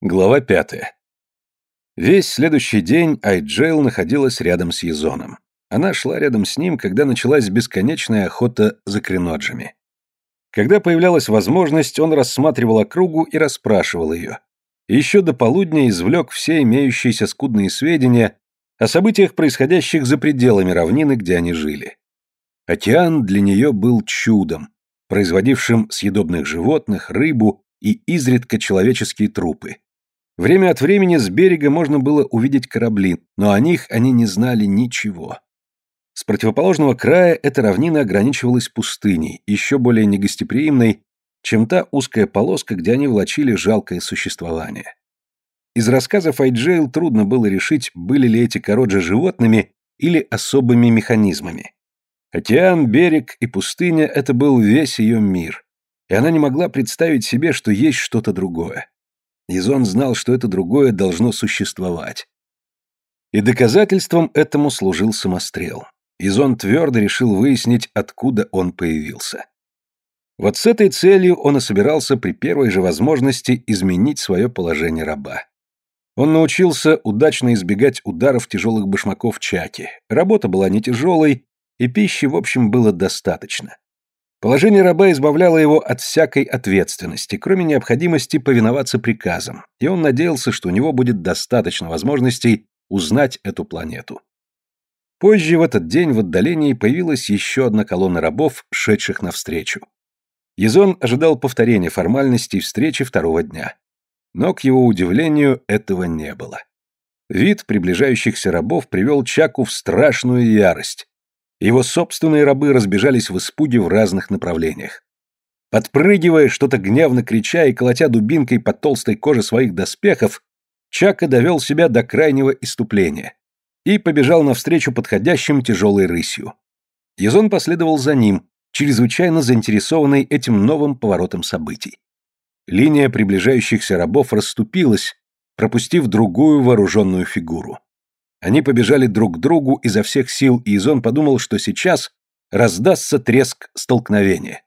Глава пятая. Весь следующий день Айджейл находилась рядом с Езоном. Она шла рядом с ним, когда началась бесконечная охота за креноджами. Когда появлялась возможность, он рассматривал округу и расспрашивал ее. Еще до полудня извлек все имеющиеся скудные сведения о событиях, происходящих за пределами равнины, где они жили. Океан для нее был чудом, производившим съедобных животных, рыбу и изредка человеческие трупы Время от времени с берега можно было увидеть корабли, но о них они не знали ничего. С противоположного края эта равнина ограничивалась пустыней, еще более негостеприимной, чем та узкая полоска, где они влачили жалкое существование. Из рассказов Айджейл трудно было решить, были ли эти короджи животными или особыми механизмами. Океан, берег и пустыня — это был весь ее мир, и она не могла представить себе, что есть что-то другое. Изон знал, что это другое должно существовать. И доказательством этому служил самострел. Изон твердо решил выяснить, откуда он появился. Вот с этой целью он и собирался при первой же возможности изменить свое положение раба. Он научился удачно избегать ударов тяжелых башмаков Чаки. Работа была не тяжелой, и пищи, в общем, было достаточно. Положение раба избавляло его от всякой ответственности, кроме необходимости повиноваться приказам, и он надеялся, что у него будет достаточно возможностей узнать эту планету. Позже в этот день в отдалении появилась еще одна колонна рабов, шедших навстречу. Езон ожидал повторения формальностей встречи второго дня. Но, к его удивлению, этого не было. Вид приближающихся рабов привел Чаку в страшную ярость, его собственные рабы разбежались в испуге в разных направлениях. Подпрыгивая, что-то гневно крича и колотя дубинкой по толстой коже своих доспехов, Чака довел себя до крайнего иступления и побежал навстречу подходящим тяжелой рысью. Язон последовал за ним, чрезвычайно заинтересованный этим новым поворотом событий. Линия приближающихся рабов расступилась, пропустив другую вооруженную фигуру. Они побежали друг к другу изо всех сил, и Изон подумал, что сейчас раздастся треск столкновения.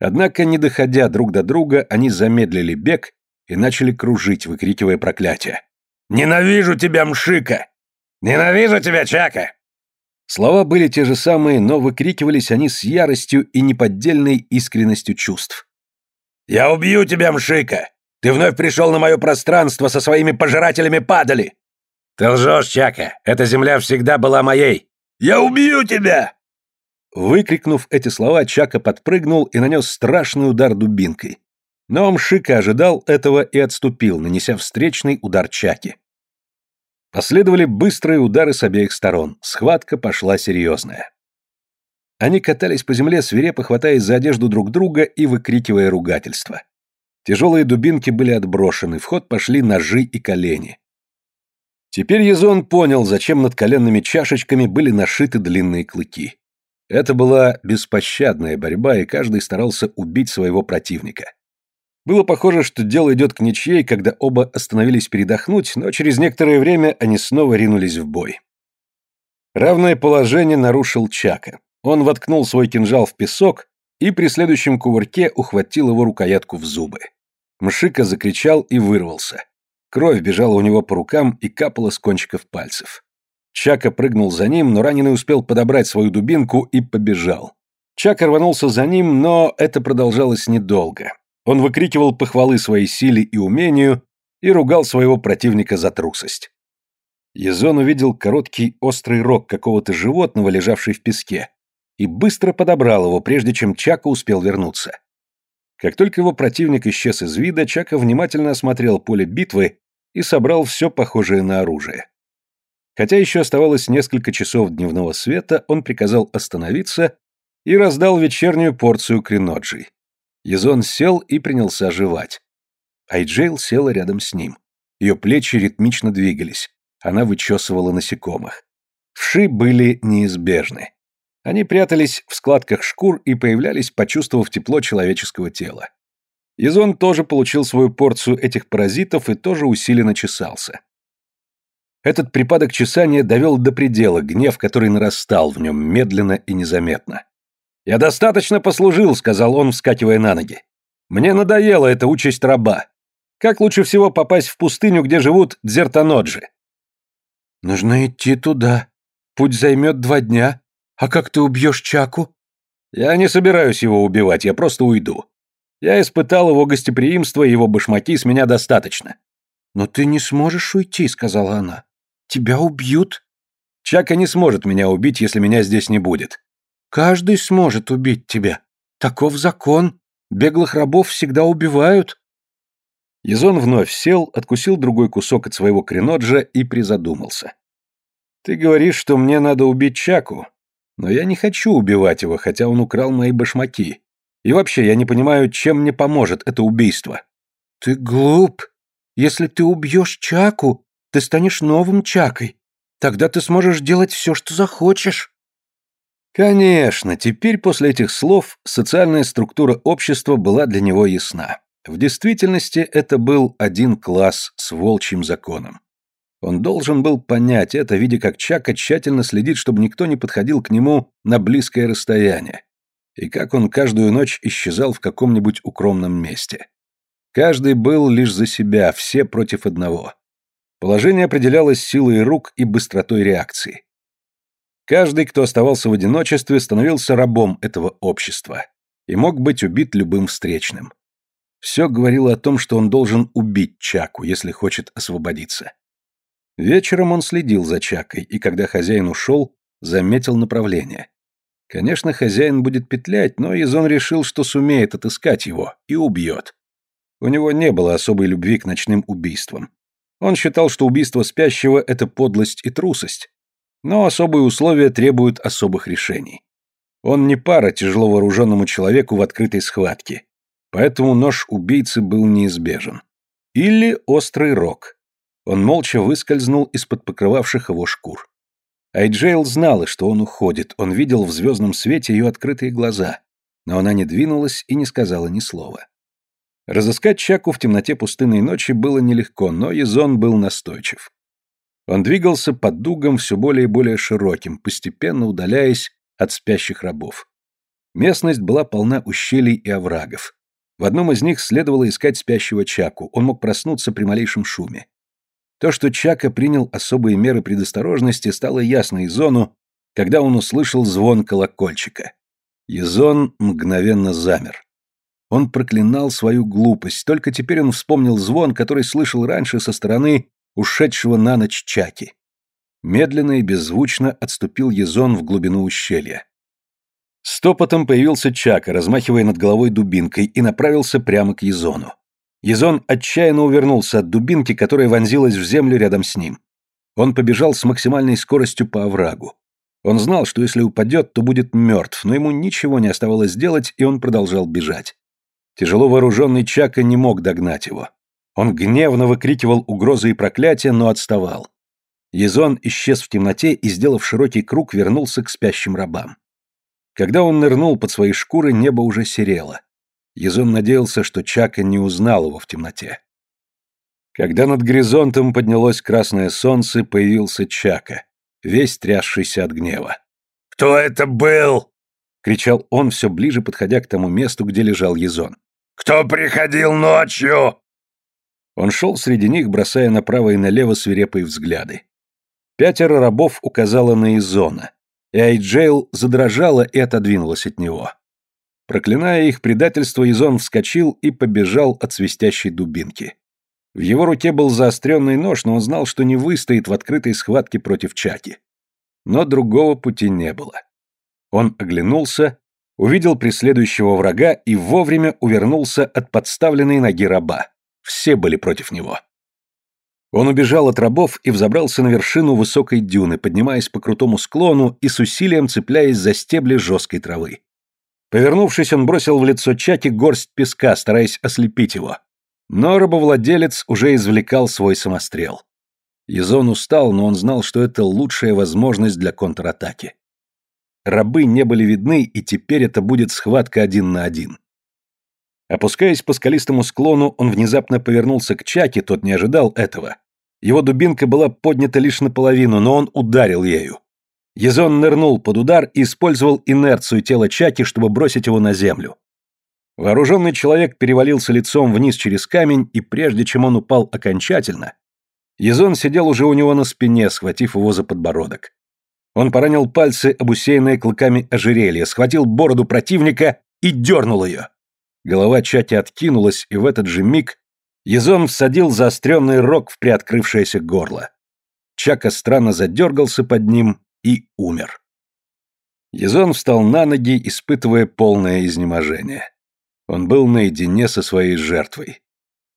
Однако, не доходя друг до друга, они замедлили бег и начали кружить, выкрикивая проклятие. «Ненавижу тебя, Мшика! Ненавижу тебя, Чака!» Слова были те же самые, но выкрикивались они с яростью и неподдельной искренностью чувств. «Я убью тебя, Мшика! Ты вновь пришел на мое пространство со своими пожирателями падали! «Ты лжешь, Чака! Эта земля всегда была моей!» «Я убью тебя!» Выкрикнув эти слова, Чака подпрыгнул и нанес страшный удар дубинкой. Но Мшика ожидал этого и отступил, нанеся встречный удар Чаки. Последовали быстрые удары с обеих сторон. Схватка пошла серьезная. Они катались по земле, свирепо хватаясь за одежду друг друга и выкрикивая ругательства. Тяжелые дубинки были отброшены, в ход пошли ножи и колени. Теперь Езон понял, зачем над коленными чашечками были нашиты длинные клыки. Это была беспощадная борьба, и каждый старался убить своего противника. Было похоже, что дело идет к ничьей, когда оба остановились передохнуть, но через некоторое время они снова ринулись в бой. Равное положение нарушил Чака. Он воткнул свой кинжал в песок и при следующем кувырке ухватил его рукоятку в зубы. Мшика закричал и вырвался. Кровь бежала у него по рукам и капала с кончиков пальцев. Чака прыгнул за ним, но раненый успел подобрать свою дубинку и побежал. Чака рванулся за ним, но это продолжалось недолго. Он выкрикивал похвалы своей силе и умению и ругал своего противника за трусость. Езон увидел короткий острый рог какого-то животного, лежавший в песке, и быстро подобрал его, прежде чем Чака успел вернуться. Как только его противник исчез из вида, Чака внимательно осмотрел поле битвы и собрал все похожее на оружие. Хотя еще оставалось несколько часов дневного света, он приказал остановиться и раздал вечернюю порцию креноджи. Язон сел и принялся жевать. Айджейл села рядом с ним. Ее плечи ритмично двигались. Она вычесывала насекомых. Вши были неизбежны. Они прятались в складках шкур и появлялись, почувствовав тепло человеческого тела. Изон тоже получил свою порцию этих паразитов и тоже усиленно чесался. Этот припадок чесания довел до предела гнев, который нарастал в нем медленно и незаметно. «Я достаточно послужил», — сказал он, вскакивая на ноги. «Мне надоела эта участь раба. Как лучше всего попасть в пустыню, где живут дзертаноджи? Нужно идти туда. Путь займет два дня. А как ты убьешь Чаку? Я не собираюсь его убивать, я просто уйду. Я испытал его гостеприимство и его башмаки с меня достаточно. Но ты не сможешь уйти, сказала она. Тебя убьют. Чака не сможет меня убить, если меня здесь не будет. Каждый сможет убить тебя. Таков закон. Беглых рабов всегда убивают. Язон вновь сел, откусил другой кусок от своего креноджа и призадумался. Ты говоришь, что мне надо убить Чаку, но я не хочу убивать его, хотя он украл мои башмаки. И вообще, я не понимаю, чем мне поможет это убийство. Ты глуп. Если ты убьешь Чаку, ты станешь новым Чакой. Тогда ты сможешь делать все, что захочешь. Конечно, теперь после этих слов социальная структура общества была для него ясна. В действительности это был один класс с волчьим законом. Он должен был понять это, видя, как Чака тщательно следит, чтобы никто не подходил к нему на близкое расстояние, и как он каждую ночь исчезал в каком-нибудь укромном месте. Каждый был лишь за себя, все против одного. Положение определялось силой рук и быстротой реакции. Каждый, кто оставался в одиночестве, становился рабом этого общества и мог быть убит любым встречным. Все говорило о том, что он должен убить Чаку, если хочет освободиться. Вечером он следил за Чакой, и когда хозяин ушел, заметил направление. Конечно, хозяин будет петлять, но Изон решил, что сумеет отыскать его и убьет. У него не было особой любви к ночным убийствам. Он считал, что убийство спящего – это подлость и трусость. Но особые условия требуют особых решений. Он не пара тяжело вооруженному человеку в открытой схватке. Поэтому нож убийцы был неизбежен. Или острый рог. Он молча выскользнул из-под покрывавших его шкур. Айджейл знала, что он уходит, он видел в звездном свете ее открытые глаза, но она не двинулась и не сказала ни слова. Разыскать Чаку в темноте пустынной ночи было нелегко, но Езон был настойчив. Он двигался под дугом все более и более широким, постепенно удаляясь от спящих рабов. Местность была полна ущелий и оврагов. В одном из них следовало искать спящего Чаку, он мог проснуться при малейшем шуме. То, что Чака принял особые меры предосторожности, стало ясно Изону, когда он услышал звон колокольчика. Изон мгновенно замер. Он проклинал свою глупость, только теперь он вспомнил звон, который слышал раньше со стороны ушедшего на ночь Чаки. Медленно и беззвучно отступил Езон в глубину ущелья. Стопотом появился Чака, размахивая над головой дубинкой, и направился прямо к Езону. Езон отчаянно увернулся от дубинки, которая вонзилась в землю рядом с ним. Он побежал с максимальной скоростью по оврагу. Он знал, что если упадет, то будет мертв, но ему ничего не оставалось делать, и он продолжал бежать. Тяжело вооруженный Чака не мог догнать его. Он гневно выкрикивал угрозы и проклятия, но отставал. Езон исчез в темноте и, сделав широкий круг, вернулся к спящим рабам. Когда он нырнул под свои шкуры, небо уже серело. Язон надеялся, что Чака не узнал его в темноте. Когда над горизонтом поднялось красное солнце, появился Чака, весь трясшийся от гнева. «Кто это был?» — кричал он, все ближе подходя к тому месту, где лежал Язон. «Кто приходил ночью?» Он шел среди них, бросая направо и налево свирепые взгляды. Пятеро рабов указало на Изона, и Айджейл задрожала и отодвинулась от него. Проклиная их предательство, Изон вскочил и побежал от свистящей дубинки. В его руке был заостренный нож, но он знал, что не выстоит в открытой схватке против Чаки. Но другого пути не было. Он оглянулся, увидел преследующего врага и вовремя увернулся от подставленной ноги раба. Все были против него. Он убежал от рабов и взобрался на вершину высокой дюны, поднимаясь по крутому склону и с усилием цепляясь за стебли жесткой травы. Повернувшись, он бросил в лицо Чаки горсть песка, стараясь ослепить его. Но рабовладелец уже извлекал свой самострел. Язон устал, но он знал, что это лучшая возможность для контратаки. Рабы не были видны, и теперь это будет схватка один на один. Опускаясь по скалистому склону, он внезапно повернулся к Чаке, тот не ожидал этого. Его дубинка была поднята лишь наполовину, но он ударил ею. Езон нырнул под удар и использовал инерцию тела Чаки, чтобы бросить его на землю. Вооруженный человек перевалился лицом вниз через камень, и прежде чем он упал окончательно, Язон сидел уже у него на спине, схватив его за подбородок. Он поранил пальцы об усеянное клыками ожерелье, схватил бороду противника и дернул ее. Голова Чати откинулась, и в этот же миг Язон всадил заостренный рог в приоткрывшееся горло. Чака странно задергался под ним и умер. Язон встал на ноги, испытывая полное изнеможение. Он был наедине со своей жертвой.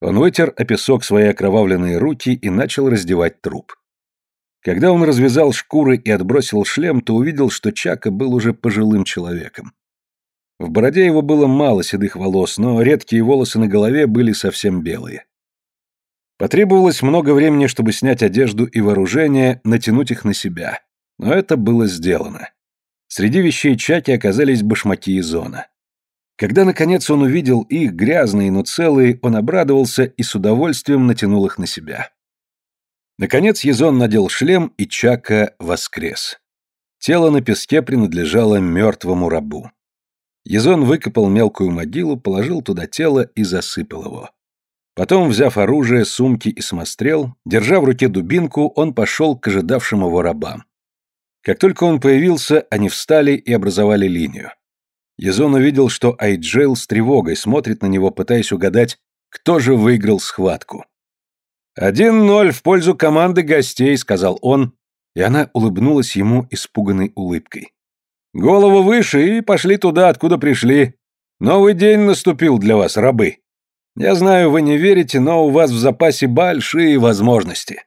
Он вытер о песок свои окровавленные руки и начал раздевать труп. Когда он развязал шкуры и отбросил шлем, то увидел, что Чака был уже пожилым человеком. В бороде его было мало седых волос, но редкие волосы на голове были совсем белые. Потребовалось много времени, чтобы снять одежду и вооружение, натянуть их на себя. Но это было сделано. Среди вещей Чаки оказались башмаки из зона. Когда, наконец, он увидел их, грязные, но целые, он обрадовался и с удовольствием натянул их на себя. Наконец Езон надел шлем, и Чака воскрес. Тело на песке принадлежало мертвому рабу. Езон выкопал мелкую могилу, положил туда тело и засыпал его. Потом, взяв оружие, сумки и самострел, держа в руке дубинку, он пошел к ожидавшим его рабам. Как только он появился, они встали и образовали линию. Езон увидел, что Айджейл с тревогой смотрит на него, пытаясь угадать, кто же выиграл схватку. «Один ноль в пользу команды гостей», — сказал он, и она улыбнулась ему испуганной улыбкой. «Голову выше и пошли туда, откуда пришли. Новый день наступил для вас, рабы. Я знаю, вы не верите, но у вас в запасе большие возможности».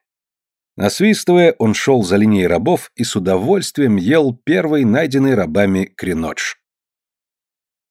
Насвистывая, он шел за линией рабов и с удовольствием ел первый найденный рабами кренодж.